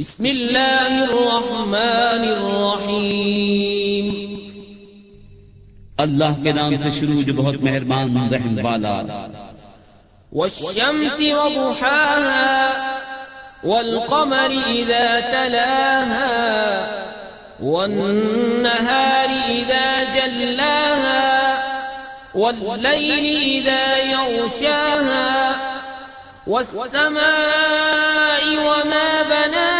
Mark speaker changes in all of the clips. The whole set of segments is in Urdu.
Speaker 1: بسم الله الرحمن الرحيم
Speaker 2: اللہ کے نام سے شروع جو بہت مہربان رحم والا۔
Speaker 1: والشمس وضحاها والقمر إذا تلاها والنهار إذا جلاها والليل إذا يغشاها والسماء وما بناها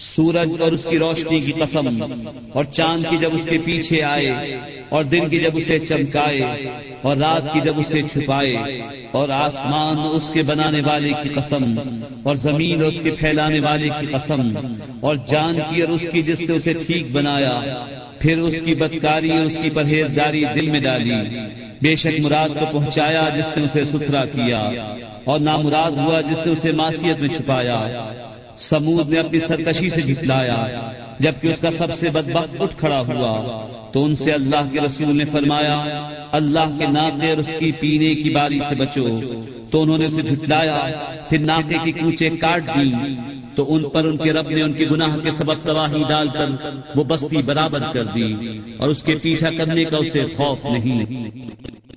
Speaker 2: سورج اور اس کی روشنی کی قسم اور چاند کی جب اس کے پیچھے آئے اور دن کی جب اسے چمکائے اور رات کی جب اسے چھپائے اور آسمان اس کے بنانے والے کی قسم اور زمین اور اس کے پھیلانے والے کی قسم اور جان کی اور اس کی جس نے اسے ٹھیک بنایا، پھر اس کی بدکاری اور اس کی پرہیزگاری دل میں ڈالی۔ بے شک مراد کو پہنچایا جس نے اسے ستھرا کیا اور نامراد ہوا جس نے اسے معصیت میں چھپایا۔ سمود نے اپنی سرکشی سے جھٹلایا۔ جبکہ اس کا سب سے بدبخت اٹھ کھڑا ہوا، تو ان سے اللہ کے رسول نے فرمایا، اللہ کے ناقے اور اس کی پینے کی باری سے بچو۔ تو انہوں نے اسے جھٹلایا، پھر ناقے کی کوچے کاٹ دی۔ تو ان پر ان کے رب نے ان کے گناہ کے سبب تباہی ڈال کر وہ بستی برابر کر دی، اور اس کے پیچھا کرنے کا اسے خوف نہیں۔